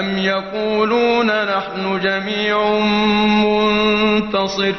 أم يقولون نحن جميع منتصر